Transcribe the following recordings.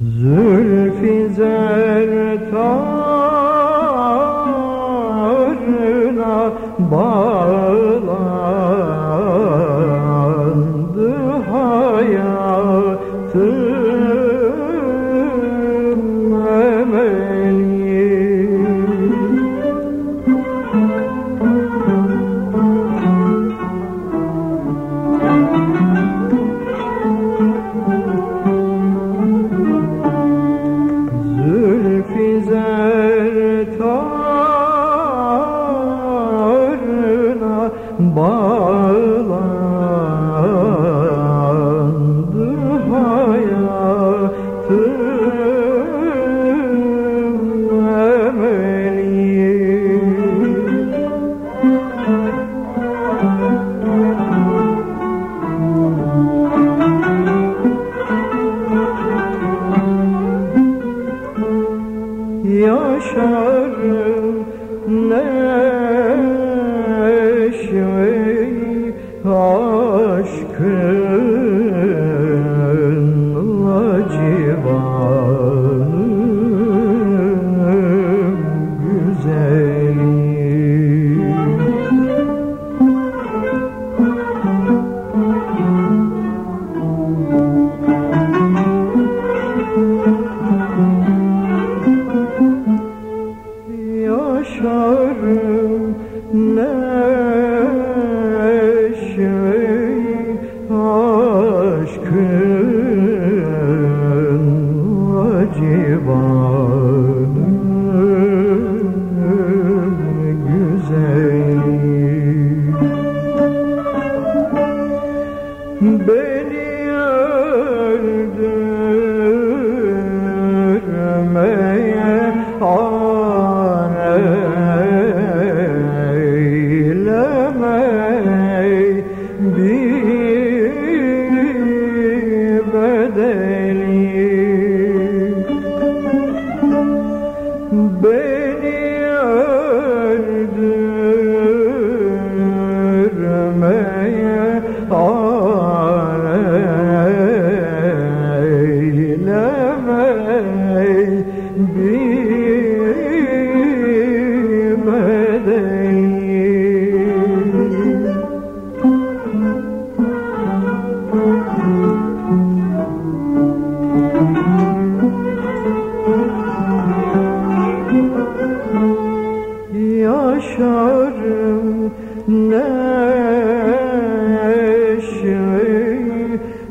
Zülfü zertarına bağlandı bağlandı hayatım. Emeli yaşarım neşveyi aşkınla divine. Yaşarım. Neşveyi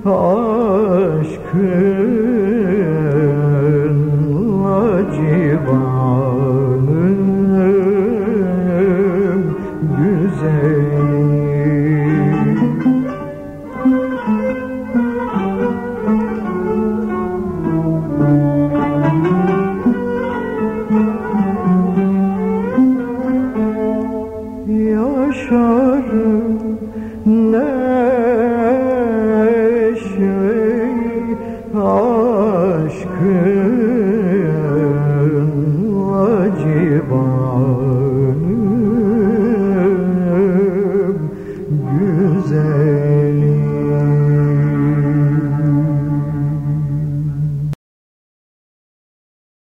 aşkınla